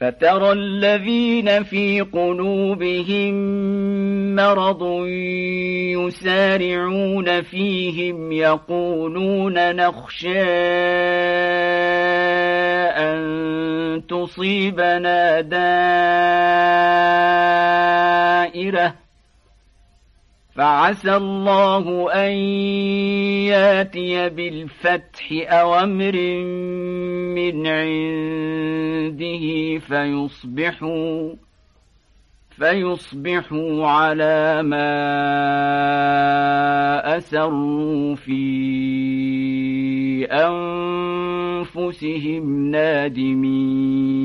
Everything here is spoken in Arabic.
فترى الذين في قلوبهم مرض يسارعون فيهم يقولون نخشى أن تصيبنا دائرة. فعسى الله أن ياتي بالفتح أو أمر من عنده. فيصبحوا فيصبحوا على ما أسروا في أنفسهم نادمين.